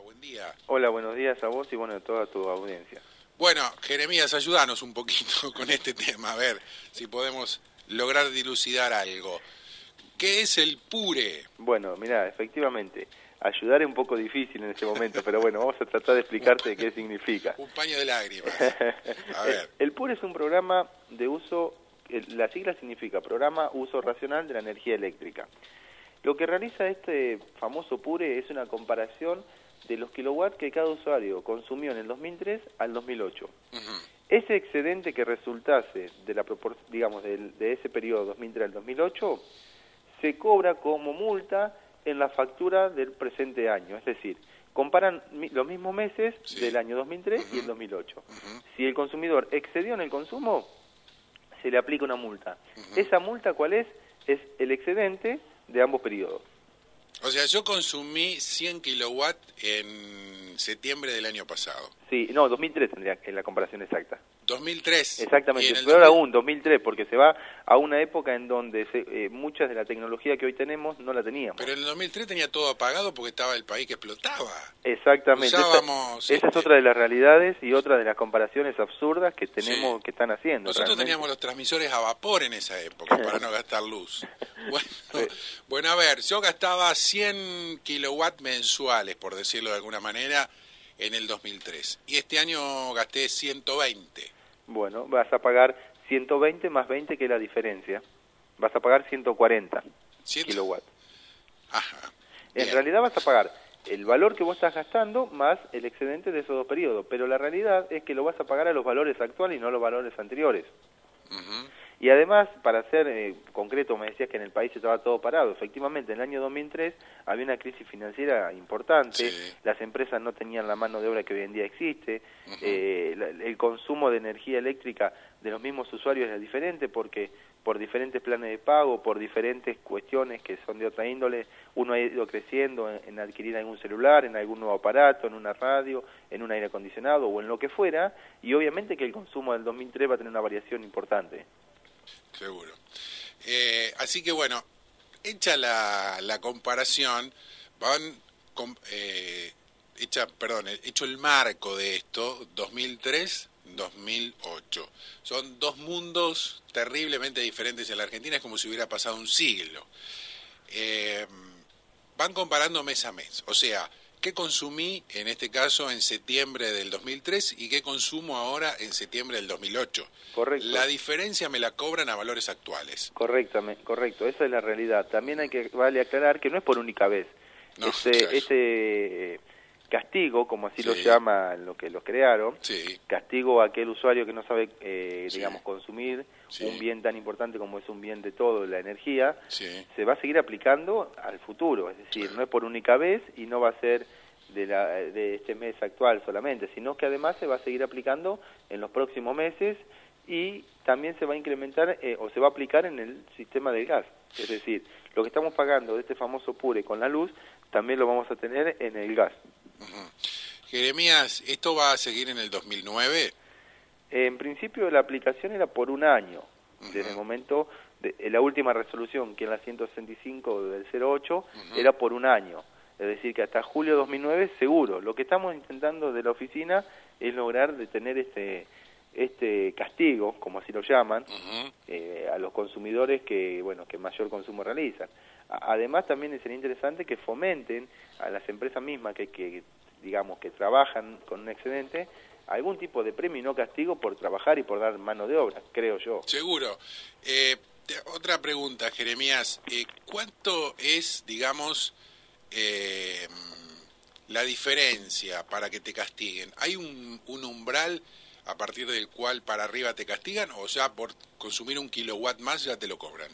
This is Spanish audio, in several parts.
buen día. Hola, buenos días a vos y bueno, a toda tu audiencia. Bueno, Jeremías, ayúdanos un poquito con este tema, a ver si podemos lograr dilucidar algo. ¿Qué es el pure? Bueno, mira, efectivamente, ayudar es un poco difícil en este momento, pero bueno, vamos a tratar de explicarte qué significa. Un paño de lágrimas. A ver. El PURE es un programa de uso, el- la sigla significa Programa Uso Racional de la Energía Eléctrica. Lo que realiza este famoso PURE es una comparación de los kilowatts que cada usuario consumió en el 2003 al 2008. Ujú. Ese excedente que resultase de la digamos del- de ese periodo 2003 al 2008 se cobra como multa en la factura del presente año, es decir, comparan mi- los mismos meses Sí. del año 2003 y el 2008. Si el consumidor excedió en el consumo, se le aplica una multa. ¿Esa multa cuál es? Es el excedente de ambos periodos. O sea, yo consumí 100 kilowatts en septiembre del año pasado. Sí, no, 2003 tendría que la comparación exacta. 2003. Y Exactamente, peor 2000 aún, 2003, porque se va a una época en donde se, eh, muchas de la tecnología que hoy tenemos no la teníamos. Pero en el 2003 tenía todo apagado porque estaba el país que explotaba. Exactamente, esa, usábamos, esa es este- otra de las realidades y otra de las comparaciones absurdas que tenemos, Sí. que están haciendo. Nosotros realmente. teníamos los transmisores a vapor en esa época para no gastar luz. Bueno, bueno, a ver, yo gastaba 100 kilowatts mensuales, por decirlo de alguna manera, en el 2003. Y este año gasté 120. Bueno, vas a pagar 120 más 20, que es la diferencia. Vas a pagar 140 ¿Cien- kilowatts. Ajá. En Bien. realidad vas a pagar el valor que vos estás gastando más el excedente de esos dos periodos, pero la realidad es que lo vas a pagar a los valores actuales y no a los valores anteriores. Y además, para ser eh, concreto, me decías que en el país estaba todo parado. Efectivamente, en el año 2003 había una crisis financiera importante, Sí. las empresas no tenían la mano de obra que hoy en día existe, eh, la- el consumo de energía eléctrica de los mismos usuarios era diferente porque por diferentes planes de pago, por diferentes cuestiones que son de otra índole, uno ha ido creciendo en, en adquirir algún celular, en algún nuevo aparato, en una radio, en un aire acondicionado o en lo que fuera, y obviamente que el consumo del 2003 va a tener una variación importante. Seguro. Eh, así que bueno, hecha la, la comparación, van com- eh, hecha, perdón, hecho el marco de esto, 2003-2008. Son dos mundos terriblemente diferentes en la Argentina, es como si hubiera pasado un siglo. Eh, van comparando mes a mes, o sea, ¿qué consumí en este caso en septiembre del 2003 y qué consumo ahora en septiembre del 2008? Correcto. La diferencia me la cobran a valores actuales. Correctamente, correcto, esa es la realidad. También hay que vale aclarar que no es por única vez. No, este, claro. este castigo, como así lo llaman lo que los crearon, Sí, castigo a aquel usuario que no sabe, eh, Sí. digamos, consumir un bien tan importante como es un bien de todo, la energía, se va a seguir aplicando al futuro. Es decir, no es por única vez y no va a ser de, la, de este mes actual solamente, sino que además se va a seguir aplicando en los próximos meses y también se va a incrementar eh, o se va a aplicar en el sistema del gas. Es decir, lo que estamos pagando de este famoso PURE con la luz, también lo vamos a tener en el gas. Jeremías, ¿esto va a seguir en el 2009? En principio la aplicación era por un año, desde el momento de la última resolución, que es la 165 del 08, era por un año. Es decir, que hasta julio de 2009 seguro. Lo que estamos intentando de la oficina es lograr detener este este castigo, como así lo llaman, eh, a los consumidores que bueno que mayor consumo realizan. A- Además también sería interesante que fomenten a las empresas mismas que, que digamos que trabajan con un excedente algún tipo de premio y no castigo por trabajar y por dar mano de obra, creo yo. Seguro. Eh, te- otra pregunta, Jeremías. Eh, ¿Cuánto es, digamos, eh, la diferencia para que te castiguen? ¿Hay un, un umbral a partir del cual para arriba te castigan o ya por consumir un kilowatt más ya te lo cobran?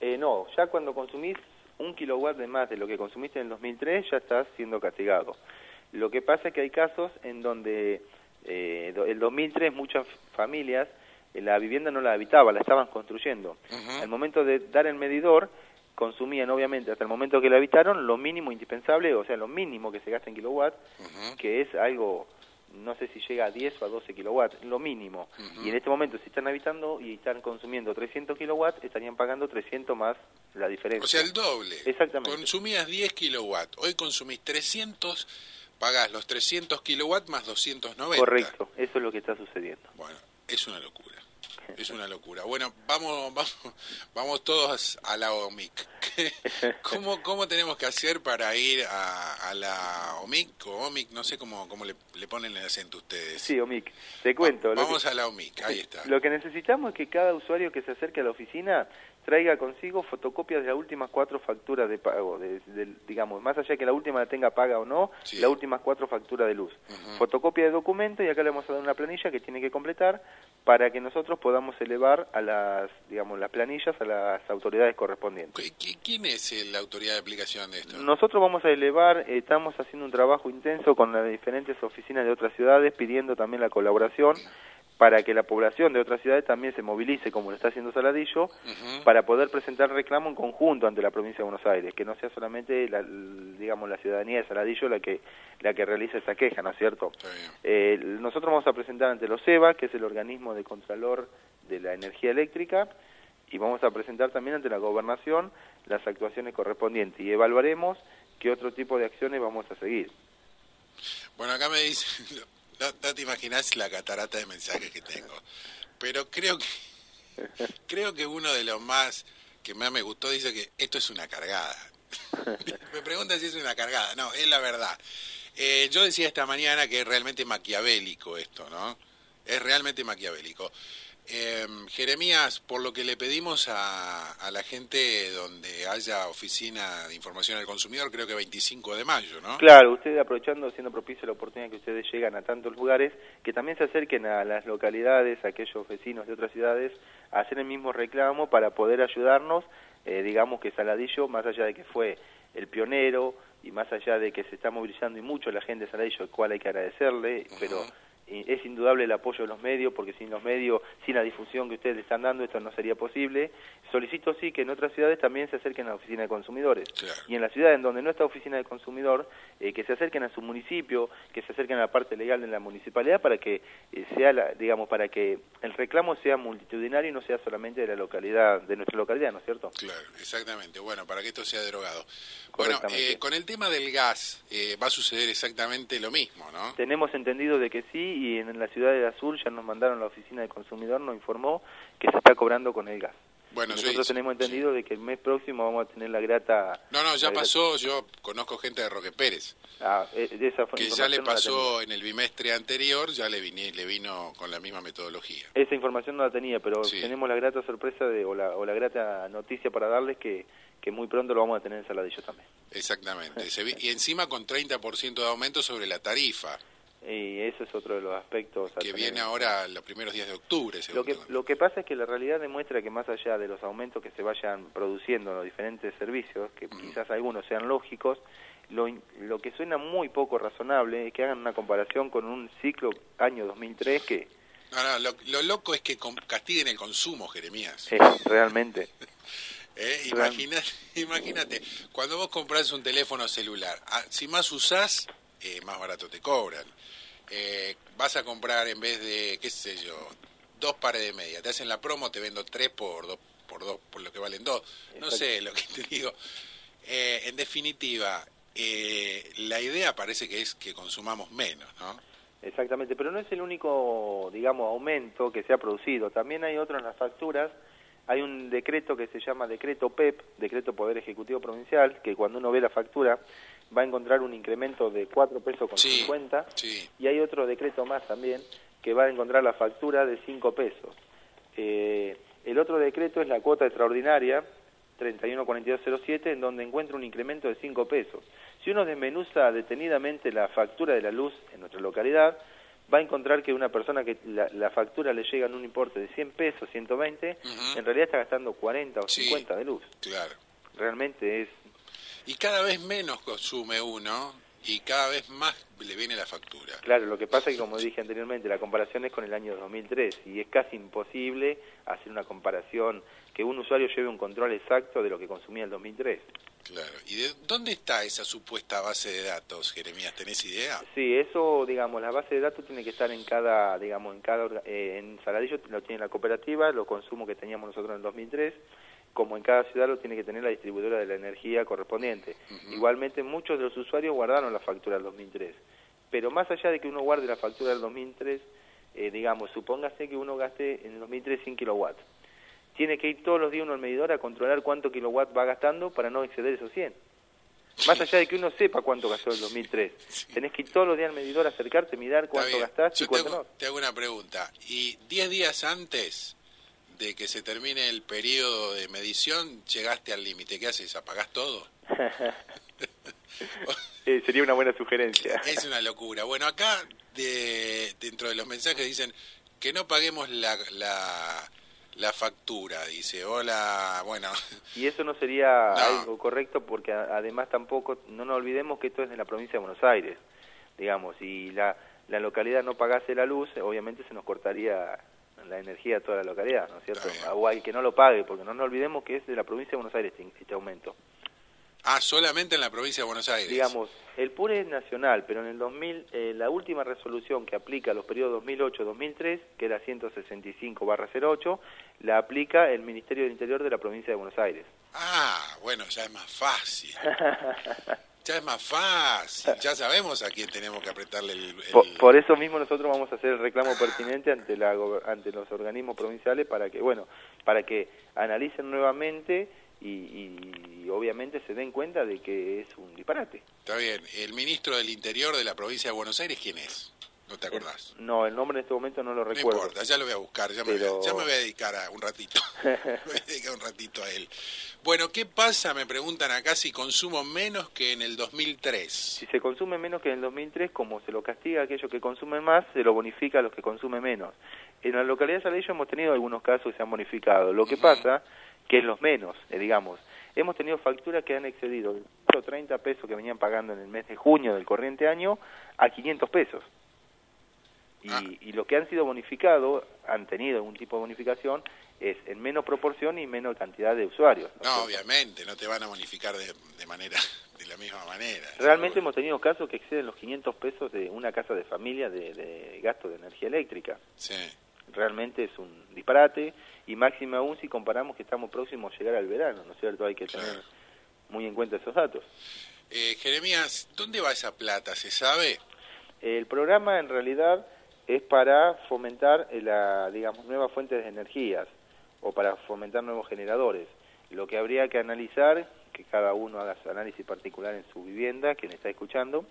Eh, no, ya cuando consumís un kilowatt de más de lo que consumiste en el 2003 ya estás siendo castigado. Lo que pasa es que hay casos en donde eh, el 2003 muchas familias eh, la vivienda no la habitaban, la estaban construyendo. Al momento de dar el medidor, consumían obviamente hasta el momento que la habitaron lo mínimo indispensable, o sea, lo mínimo que se gasta en kilowatt, que es algo, no sé si llega a 10 o a 12 kilowatts, lo mínimo. Y en este momento, si están habitando y están consumiendo 300 kilowatts, estarían pagando 300 más la diferencia. O sea, el doble. Exactamente. Consumías 10 kilowatts, hoy consumís 300 pagas los 300 kilowatts más 290. Correcto, eso es lo que está sucediendo. Bueno, es una locura. Es una locura. Bueno, vamos, vamos, vamos todos a la OMIC. ¿Cómo, cómo tenemos que hacer para ir a, la OMIC o OMIC? No sé cómo, cómo le, ponen el acento ustedes. Sí, OMIC. Te cuento. vamos a la OMIC, ahí está. Lo que necesitamos es que cada usuario que se acerque a la oficina traiga consigo fotocopias de las últimas cuatro facturas de pago, de, digamos, más allá de que la última la tenga paga o no, las últimas cuatro facturas de luz. Fotocopia de documento y acá le vamos a dar una planilla que tiene que completar para que nosotros podamos elevar a las, digamos, las planillas a las autoridades correspondientes. ¿Quién es la autoridad de aplicación de esto? Nosotros vamos a elevar, eh, estamos haciendo un trabajo intenso con las diferentes oficinas de otras ciudades pidiendo también la colaboración para que la población de otras ciudades también se movilice, como lo está haciendo Saladillo, para poder presentar reclamo en conjunto ante la provincia de Buenos Aires, que no sea solamente, la, digamos, la ciudadanía de Saladillo la que la que realiza esta queja, ¿no es cierto? Eh, nosotros vamos a presentar ante los EBA, que es el organismo de contralor de la energía eléctrica, y vamos a presentar también ante la gobernación las actuaciones correspondientes y evaluaremos qué otro tipo de acciones vamos a seguir. Bueno, acá me dice, no, te imaginas la catarata de mensajes que tengo. Pero creo que creo que uno de los más que más me gustó dice que esto es una cargada. me pregunta si es una cargada. No, es la verdad. Eh, yo decía esta mañana que es realmente maquiavélico esto, ¿no? Es realmente maquiavélico. Eh, Jeremías, por lo que le pedimos a, a, la gente donde haya oficina de información al consumidor, creo que 25 de mayo, ¿no? Claro, ustedes aprovechando, siendo propicio la oportunidad que ustedes llegan a tantos lugares, que también se acerquen a las localidades, a aquellos vecinos de otras ciudades, a hacer el mismo reclamo para poder ayudarnos, eh, digamos que Saladillo, más allá de que fue el pionero y más allá de que se está movilizando y mucho la gente de Saladillo, el cual hay que agradecerle, pero es indudable el apoyo de los medios, porque sin los medios, sin la difusión que ustedes le están dando, esto no sería posible. Solicito sí que en otras ciudades también se acerquen a la oficina de consumidores. Y en las ciudades en donde no está oficina de consumidor, eh, que se acerquen a su municipio, que se acerquen a la parte legal de la municipalidad para que eh, sea, la, digamos, para que el reclamo sea multitudinario y no sea solamente de la localidad, de nuestra localidad, ¿no es cierto? Claro, exactamente. Bueno, para que esto sea derogado. Bueno, eh, con el tema del gas va a suceder exactamente lo mismo, ¿no? Tenemos entendido de que sí y en la ciudad de Azul ya nos mandaron la oficina de consumidor, nos informó que se está cobrando con el gas. Bueno, nosotros tenemos entendido de que el mes próximo vamos a tener la grata... No, no, ya pasó, yo conozco gente de Roque Pérez. Ah, e, esa fue que ya le pasó en el bimestre anterior, ya le, vine, le vino con la misma metodología. Esa información no la tenía, pero tenemos la grata sorpresa de, o, la, o la grata noticia para darles que, que muy pronto lo vamos a tener en Saladillo también. Exactamente, y encima con 30% de aumento sobre la tarifa. Y eso es otro de los aspectos. Que viene ahora los primeros días de octubre. Lo que, lo que pasa es que la realidad demuestra que más allá de los aumentos que se vayan produciendo en los diferentes servicios, que quizás algunos sean lógicos, lo, lo que suena muy poco razonable es que hagan una comparación con un ciclo año 2003 que... No, no, lo, lo loco es que castiguen el consumo, Jeremías. realmente. ¿Eh? Imagínate, imagínate, cuando vos compras un teléfono celular, ah, si más usás, eh, más barato te cobran eh, vas a comprar en vez de, qué sé yo, dos pares de media, te hacen la promo, te vendo tres por dos, por dos, por lo que valen dos. No sé lo que te digo. Eh, en definitiva, eh, la idea parece que es que consumamos menos, ¿no? Exactamente, pero no es el único, digamos, aumento que se ha producido. También hay otro en las facturas. Hay un decreto que se llama decreto PEP, decreto Poder Ejecutivo Provincial, que cuando uno ve la factura va a encontrar un incremento de 4 pesos con 50 y hay otro decreto más también que va a encontrar la factura de 5 pesos. Eh, el otro decreto es la cuota extraordinaria 314207 en donde encuentra un incremento de 5 pesos. Si uno desmenuza detenidamente la factura de la luz en nuestra localidad, va a encontrar que una persona que la, factura le llega en un importe de 100 pesos, 120, en realidad está gastando 40 o 50 de luz. Claro. Realmente es y cada vez menos consume uno y cada vez más le viene la factura. Claro, lo que pasa es que, como dije anteriormente, la comparación es con el año 2003 y es casi imposible hacer una comparación que un usuario lleve un control exacto de lo que consumía en el 2003. Claro. ¿Y de dónde está esa supuesta base de datos, Jeremías? ¿Tenés idea? Sí, eso, digamos, la base de datos tiene que estar en cada, digamos, en cada, eh, en Saladillo lo tiene la cooperativa, lo consumo que teníamos nosotros en el 2003, como en cada ciudad lo tiene que tener la distribuidora de la energía correspondiente. Igualmente muchos de los usuarios guardaron la factura del 2003, pero más allá de que uno guarde la factura del 2003, eh, digamos, supóngase que uno gaste en el 2003 100 kilowatts, tiene que ir todos los días uno al medidor a controlar cuánto kilowatts va gastando para no exceder esos 100. Más allá de que uno sepa cuánto gastó en 2003. Tenés que ir todos los días al medidor, acercarte, mirar cuánto gastaste y cuánto no. Te hago una pregunta. ¿Y 10 días antes de que se termine el periodo de medición llegaste al límite? ¿Qué haces? ¿Apagás todo? Eh, sería una buena sugerencia. Es una locura. Bueno, acá de, dentro de los mensajes dicen que no paguemos la, la la factura, dice, hola, bueno. Y eso no sería algo correcto porque además tampoco, no nos olvidemos que esto es de la provincia de Buenos Aires, digamos, y la, la localidad no pagase la luz, obviamente se nos cortaría la energía a toda la localidad, ¿no es cierto? O hay que no lo pague, porque no nos olvidemos que es de la provincia de Buenos Aires este, este aumento. Ah, solamente en la provincia de Buenos Aires. Digamos, el PURE es nacional, pero en el 2000, eh, la última resolución que aplica los periodos 2008-2003, que era 165-08, la aplica el Ministerio del Interior de la provincia de Buenos Aires. Ah, bueno, ya es más fácil. ya es más fácil, ya sabemos a quién tenemos que apretarle el... Por, eso mismo nosotros vamos a hacer el reclamo pertinente ante, la, ante los organismos provinciales para que, bueno, para que analicen nuevamente y, obviamente se den cuenta de que es un disparate. Está bien. ¿El ministro del Interior de la provincia de Buenos Aires quién es? ¿No te acordás? no, el nombre en este momento no lo recuerdo. No importa, ya lo voy a buscar, ya, me, voy a, ya me voy a dedicar a un ratito. me voy a dedicar un ratito a él. Bueno, ¿qué pasa, me preguntan acá, si consumo menos que en el 2003? Si se consume menos que en el 2003, como se lo castiga a aquellos que consumen más, se lo bonifica a los que consumen menos. En la localidad de Salillo hemos tenido algunos casos que se han bonificado. Lo que pasa que es los menos, eh, digamos. Hemos tenido facturas que han excedido los 30 pesos que venían pagando en el mes de junio del corriente año a 500 pesos. Y, ah. y lo que han sido bonificados, han tenido algún tipo de bonificación, es en menos proporción y menos cantidad de usuarios. No, obviamente, no te van a bonificar de, de, manera de la misma manera. Realmente hemos tenido casos que exceden los 500 pesos de una casa de familia de, de gasto de energía eléctrica. Sí. Realmente es un disparate y máxima aún si comparamos que estamos próximos a llegar al verano, ¿no es cierto? Hay que tener muy en cuenta esos datos. Eh, Jeremías, ¿dónde va esa plata? ¿Se sabe? El programa en realidad es para fomentar eh, la, digamos, nuevas fuentes de energías o para fomentar nuevos generadores. Lo que habría que analizar, que cada uno haga su análisis particular en su vivienda, quien está escuchando,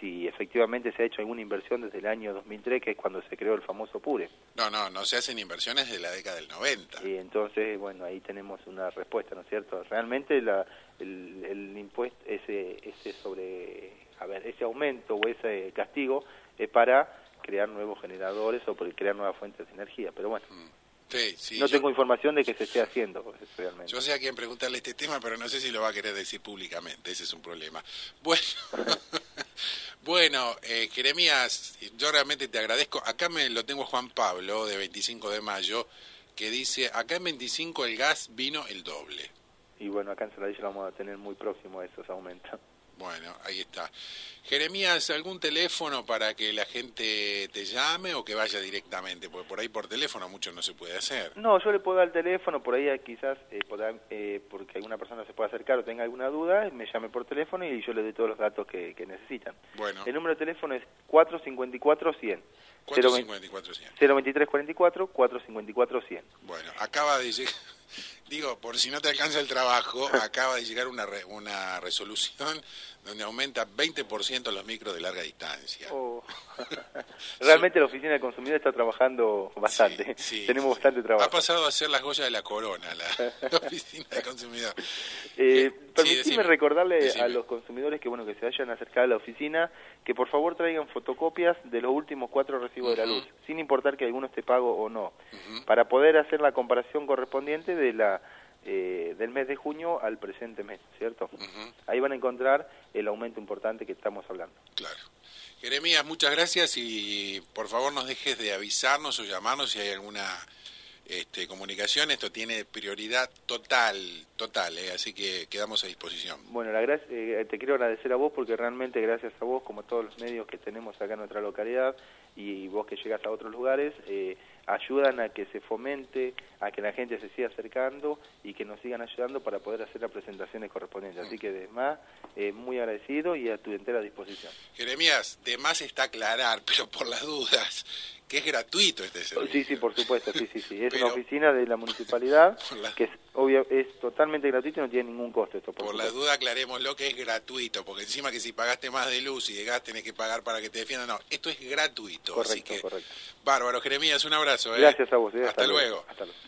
si efectivamente se ha hecho alguna inversión desde el año 2003, que es cuando se creó el famoso PURE. No, no, no se hacen inversiones desde la década del 90. Y entonces, bueno, ahí tenemos una respuesta, ¿no es cierto? Realmente la, el, el impuesto, ese, ese sobre, a ver, ese aumento o ese castigo es para crear nuevos generadores o por crear nuevas fuentes de energía, pero bueno. Mm. Sí, no tengo información de que se esté haciendo realmente. Yo sé a quién preguntarle este tema, pero no sé si lo va a querer decir públicamente. Ese es un problema. Bueno, bueno eh, Jeremías, yo realmente te agradezco. Acá me lo tengo Juan Pablo, de 25 de mayo, que dice, acá en 25 el gas vino el doble. Y bueno, acá en Saladillo lo vamos a tener muy próximo a esos aumentos. Bueno, ahí está. Jeremías, ¿algún teléfono para que la gente te llame o que vaya directamente? Porque por ahí por teléfono mucho no se puede hacer. No, yo le puedo dar el teléfono, por ahí quizás, eh, eh, porque alguna persona se pueda acercar o tenga alguna duda, me llame por teléfono y yo le doy todos los datos que, necesitan. Bueno. El número de teléfono es 454-100. 454-100. 02344 454-100. Bueno, acaba de llegar digo, por si no te alcanza el trabajo, acaba de llegar una, una resolución donde aumenta 20% los micros de larga distancia. Oh. Realmente la Oficina del Consumidor está trabajando bastante. Tenemos bastante trabajo. Ha pasado a ser la joya de la corona, la, Oficina del Consumidor. Eh, permitime recordarle a los consumidores que bueno que se vayan a acercar a la oficina, que por favor traigan fotocopias de los últimos cuatro recibos de la luz, sin importar que alguno esté pago o no, para poder hacer la comparación correspondiente de la eh, del mes de junio al presente mes, ¿cierto? Ahí van a encontrar el aumento importante que estamos hablando. Claro. Jeremías, muchas gracias y por favor nos dejes de avisarnos o llamarnos si hay alguna este, comunicación, esto tiene prioridad total, total, ¿eh? así que quedamos a disposición. Bueno, la eh, te quiero agradecer a vos porque realmente gracias a vos, como todos los medios que tenemos acá en nuestra localidad y vos que llegas a otros lugares, eh, ayudan a que se fomente, a que la gente se siga acercando y que nos sigan ayudando para poder hacer las presentaciones correspondientes. Así que, además, eh, muy agradecido y a tu entera disposición. Jeremías, de más está aclarar, pero por las dudas, que es gratuito este servicio. Sí, sí, por supuesto, sí, sí, sí. Es una oficina de la municipalidad que es, obvio, es totalmente gratuito y no tiene ningún costo esto. Por, la duda aclaremos que es gratuito, porque encima que si pagaste más de luz y de gas tenés que pagar para que te defiendan, no, esto es gratuito. Correcto, correcto. Bárbaro, Jeremías, un abrazo. ¿eh? Gracias a vos. ¿eh? Hasta, luego. Hasta luego.